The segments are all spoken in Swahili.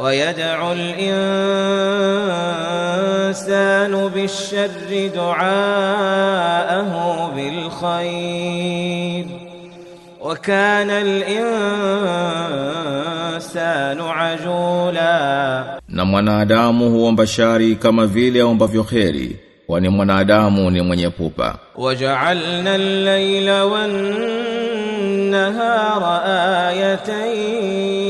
ويدعو الإنسان بالشر دعاءه بالخير. وكان الإنسان عجولا. نمنا دامه ومبشاري كما فيلي ومبفيو خيري ونمنا دامه نمني بوبا وجعلنا الليل والنهار آيتين.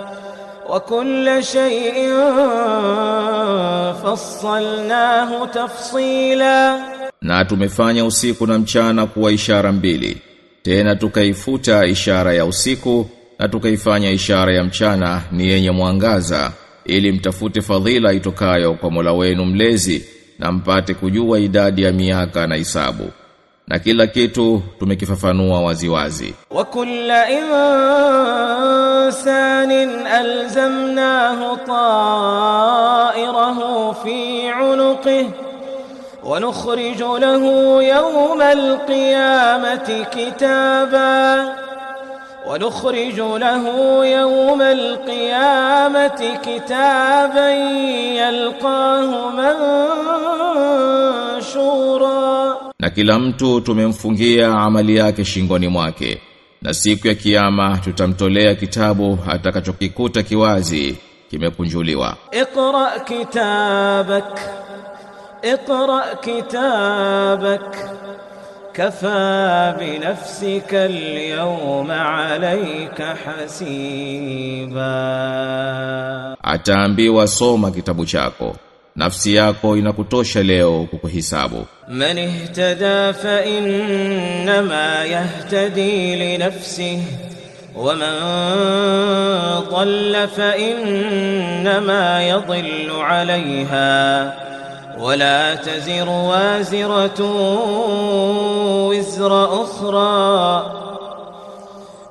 وكل شيء فصلناه تفصيلا Na tumefanya usiku na mchana kuwa ishara mbili. Tena tukaifuta ishara ya usiku na tukaifanya ishara ya mchana ni yenye mwangaza ili mtafute fadhila itokayo kwa Mola wenu mlezi na mpate kujua idadi ya miaka na hisabu. na kila kitu tumekifafanua wazi wazi wa kulla insanin alzamnahu ta'irahu fi 'unuqihi wa nukhriju lahu yawma alqiyamati kitaba wa ونخرج له يوم القيامة كتابا يلقاه منشورا kila mtu tumemfungia amali yake shingoni mwake. Na siku ya kiyama tutamtolea kitabu atakachokikuta kiwazi kimekunjuliwa. Iqra kitabak Iqra kitabak kafa bi nafsika alyawma alayka hasiba. Ataambiwa soma kitabu chako. Nafsi yako inakutosha leo kukuhisabu. من اهتدى فإنما يهتدي لنفسه ومن ضل فإنما يضل عليها ولا تزر وازرة وزر أخرى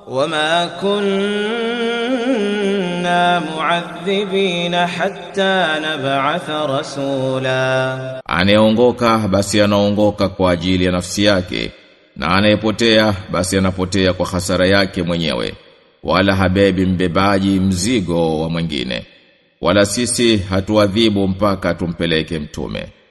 وما كنا معذبين حتى نبعث رسولا Anayeongoka basi anaongoka kwa ajili ya nafsi yake na anayepotea basi anapotea kwa hasara yake mwenyewe wala habebi mbebaji mzigo wa mwingine wala sisi hatuadhibu mpaka tumpeleke mtume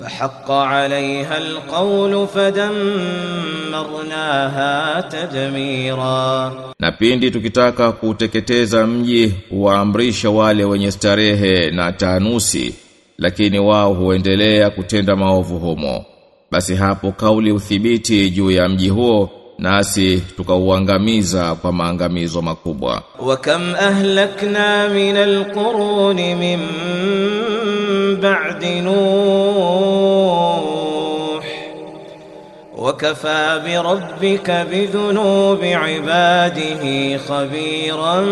فحق عليها القول فدمرناها تدميرا na pindi tukitaka kuteketeza mji huwaamrisha wale wenye starehe na taanusi lakini wao huendelea kutenda maovu humo basi hapo kauli uthibiti juu ya mji huo nasi tukauangamiza kwa maangamizo makubwa وكم أهلكنا من القرون من بعد نوح وكفى بربك بذنوب عباده خبيرا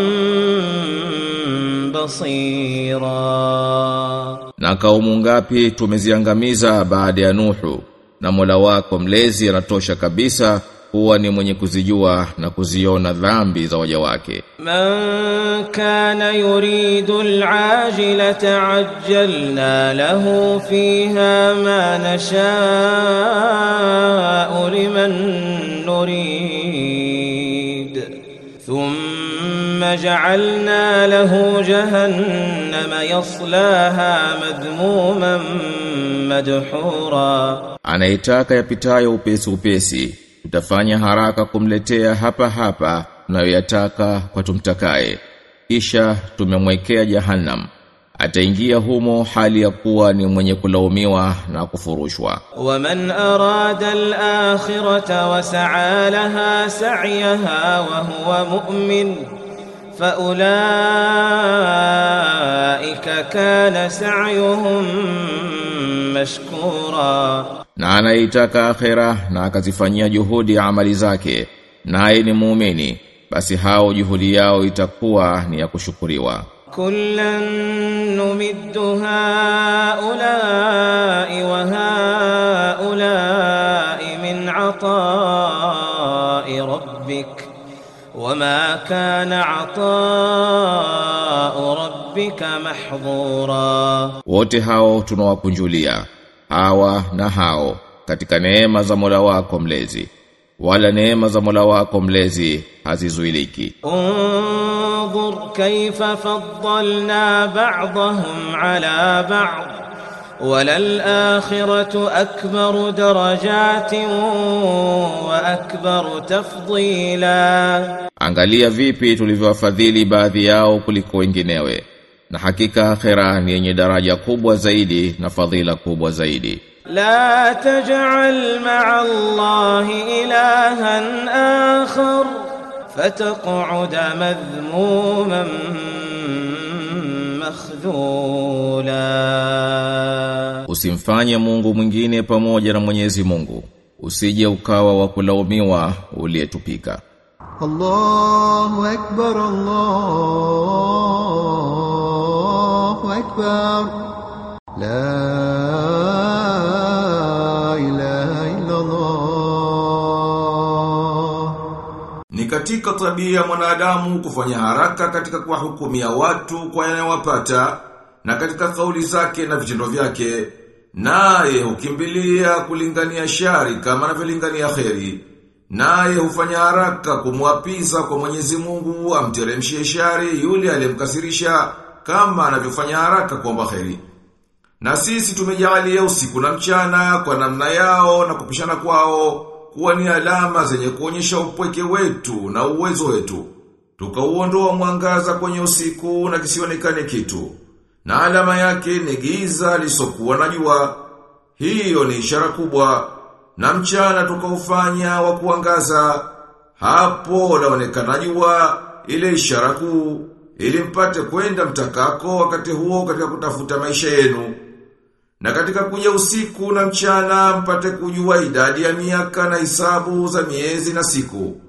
بصيرا na kaumu ngapi tumeziangamiza baada ya Nuhu na Mola wako mlezi anatosha kabisa huwa ni mwenye kuzijua na kuziona dhambi za waja wake. Man kana yuridu al-ajilata ajjalna lahu fiha ma nasha'u liman nurid. Thumma ja'alna lahu jahannama yaslaha madhmuman madhura, anayetaka yapitayo upesi upesi. tutafanya haraka kumletea hapa hapa tunayoyataka kwa tumtakaye kisha tumemwekea jahannam ataingia humo hali ya kuwa ni mwenye kulaumiwa na kufurushwa ومن أراد الآخرة وسعى لها سعيها وهو مؤمن فأولئك كان سعيهم مشكورا na anaitaka akhera na akazifanyia juhudi amali zake naye ni muumini basi hao juhudi yao itakuwa ni ya kushukuriwa كلا نمد هؤلاء وهؤلاء من عطاء ربك وما كان عطاء ربك محظورا wote hao tunawakunjulia hawa na hao katika neema za Mola wako mlezi wala neema za Mola wako mlezi hazizuiliki انظر كيف فضلنا بعضهم على بعض وللآخرة أكبر درجات وأكبر تفضيلا angalia vipi tulivyowafadhili baadhi yao kuliko wenginewe na hakika akhira ni yenye daraja kubwa zaidi na fadhila kubwa zaidi. La taj'al ma'a Allahi ilahan akhar fataq'uda madhmuman makhdhula usimfanye Mungu mwingine pamoja na Mwenyezi Mungu. Usije ukawa wa kulaumiwa uliyetupika. Allahu akbar Allah. أكبر لا إله إلا الله Ni katika tabia ya mwanadamu kufanya haraka katika kuwahukumia watu kwa yanayowapata na katika kauli zake na vitendo vyake naye hukimbilia kulingania shari kama anavyolingania kheri naye hufanya haraka kumwapiza kwa Mwenyezi Mungu amteremshie shari yule aliyemkasirisha kama anavyofanya haraka kuomba kheri na sisi tumejalia usiku na mchana kwa namna yao na kupishana kwao kuwa ni alama zenye kuonyesha upweke wetu na uwezo wetu. Tukauondoa mwangaza kwenye usiku na kisionekane kitu. Na alama yake ni giza lisokuwa na jua. Hiyo ni ishara kubwa. Na mchana tukaufanya wa kuangaza. Hapo laonekana jua ile ishara kuu ili mpate kwenda mtakako wakati huo katika kutafuta maisha yenu. Na katika kuja usiku na mchana mpate kujua idadi ya miaka na hisabu za miezi na siku.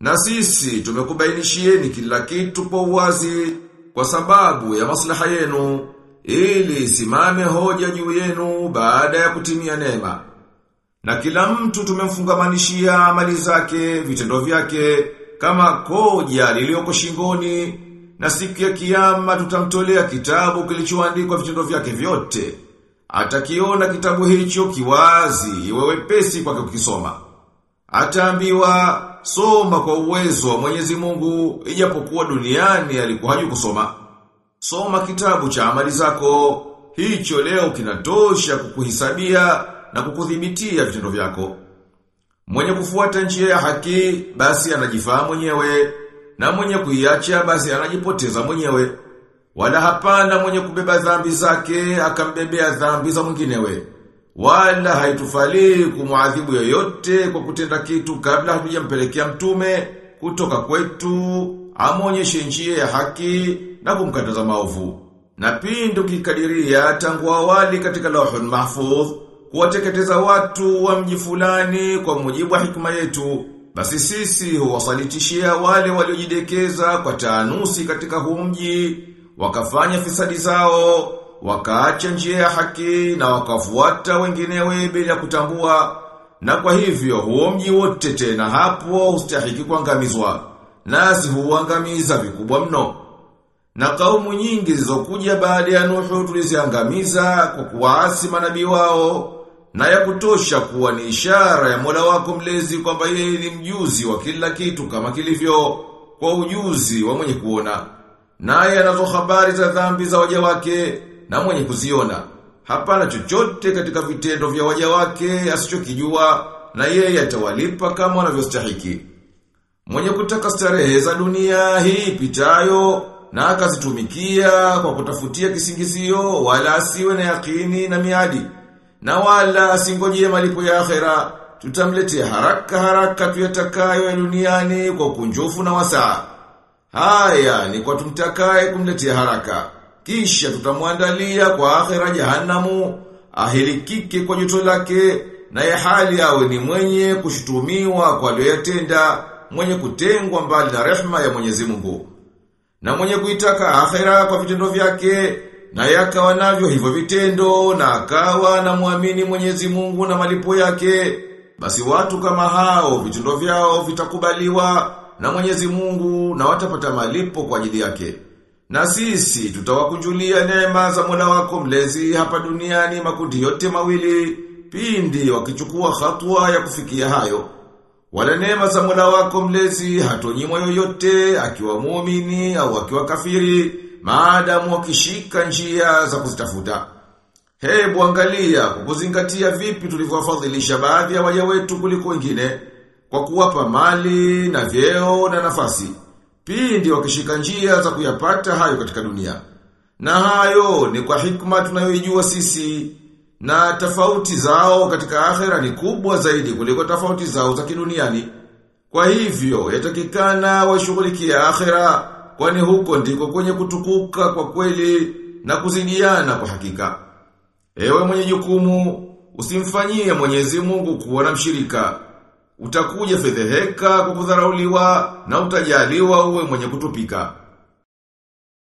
Na sisi tumekubainishieni kila kitu kwa uwazi kwa sababu ya maslaha yenu ili simame hoja juu yenu baada ya kutimia neema. Na kila mtu tumemfungamanishia amali zake, vitendo vyake kama koja liliyoko shingoni na siku ya kiyama tutamtolea kitabu kilichoandikwa vitendo vyake vyote. Atakiona kitabu hicho kiwazi, iwe wepesi kwake kukisoma. Ataambiwa soma kwa uwezo wa Mwenyezi Mungu ijapokuwa duniani alikuwa hajui kusoma. Soma kitabu cha amali zako, hicho leo kinatosha kukuhisabia na kukudhibitia vitendo vyako. Mwenye kufuata njia ya haki basi anajifaa mwenyewe na mwenye kuiacha basi anajipoteza mwenyewe. Wala hapana mwenye kubeba dhambi zake akambebea dhambi za mwinginewe. Wala haitufalii kumwadhibu yoyote kwa kutenda kitu kabla hatujampelekea mtume kutoka kwetu amonyeshe njia ya haki na kumkataza maovu. Na pindi kikadiria tangu awali katika lauhul mahfudh kuwateketeza watu wa mji fulani kwa mujibu wa hikma yetu. Basi sisi huwasalitishia wale waliojidekeza kwa taanusi katika huu mji, wakafanya fisadi zao, wakaacha njia ya haki na wakafuata wenginewe bila kutambua. Na kwa hivyo huo mji wote tena hapo ustahiki kuangamizwa. Nasi huangamiza vikubwa mno. Na kaumu nyingi zilizokuja baada ya Nuhu tuliziangamiza kwa kuwaasi manabii wao na ya kutosha kuwa ni ishara ya Mola wako mlezi kwamba yeye ni mjuzi wa kila kitu kama kilivyo kwa ujuzi wa mwenye kuona. Naye anazo habari za dhambi za waja wake na mwenye kuziona. Hapana chochote katika vitendo vya waja wake asichokijua na yeye atawalipa kama wanavyostahiki. Mwenye kutaka starehe za dunia hii pitayo na akazitumikia kwa kutafutia kisingizio wala asiwe na yakini na miadi na wala asingojie malipo ya akhera. Tutamletea haraka haraka tuyatakayo ya duniani kwa kunjufu na wasaa. Haya ni kwa tumtakaye kumletea haraka. Kisha tutamwandalia kwa akhera jahannamu ahilikike kwa joto lake na ya hali awe ni mwenye kushutumiwa kwa aliyoyatenda mwenye kutengwa mbali na rehma ya Mwenyezi Mungu. Na mwenye kuitaka akhera kwa vitendo vyake na yakawa navyo hivyo vitendo na akawa na muamini Mwenyezi Mungu na malipo yake basi watu kama hao vitendo vyao vitakubaliwa na Mwenyezi Mungu na watapata malipo kwa ajili yake. Na sisi tutawakujulia neema za Mola wako mlezi hapa duniani makundi yote mawili pindi wakichukua hatua ya kufikia hayo. Wala neema za Mola wako mlezi hatonyimwa yoyote akiwa muumini au akiwa kafiri maadamu wakishika njia za kuzitafuta. Hebu angalia kukuzingatia kuzingatia vipi tulivyowafadhilisha baadhi ya waja wetu kuliko wengine kwa kuwapa mali na vyeo na nafasi. Pindi wakishika njia za kuyapata hayo katika dunia. Na hayo ni kwa hikma tunayoijua sisi na tofauti zao katika akhera ni kubwa zaidi kuliko tofauti zao za kiduniani. Kwa hivyo, yatakikana washughulikie akhera, kwani huko ndiko kwenye kutukuka kwa kweli na kuzidiana kwa hakika. Ewe mwenye jukumu, usimfanyie Mwenyezi Mungu kuwa na mshirika. Utakuja fedheheka kwa kudharauliwa na utajaliwa uwe mwenye kutupika.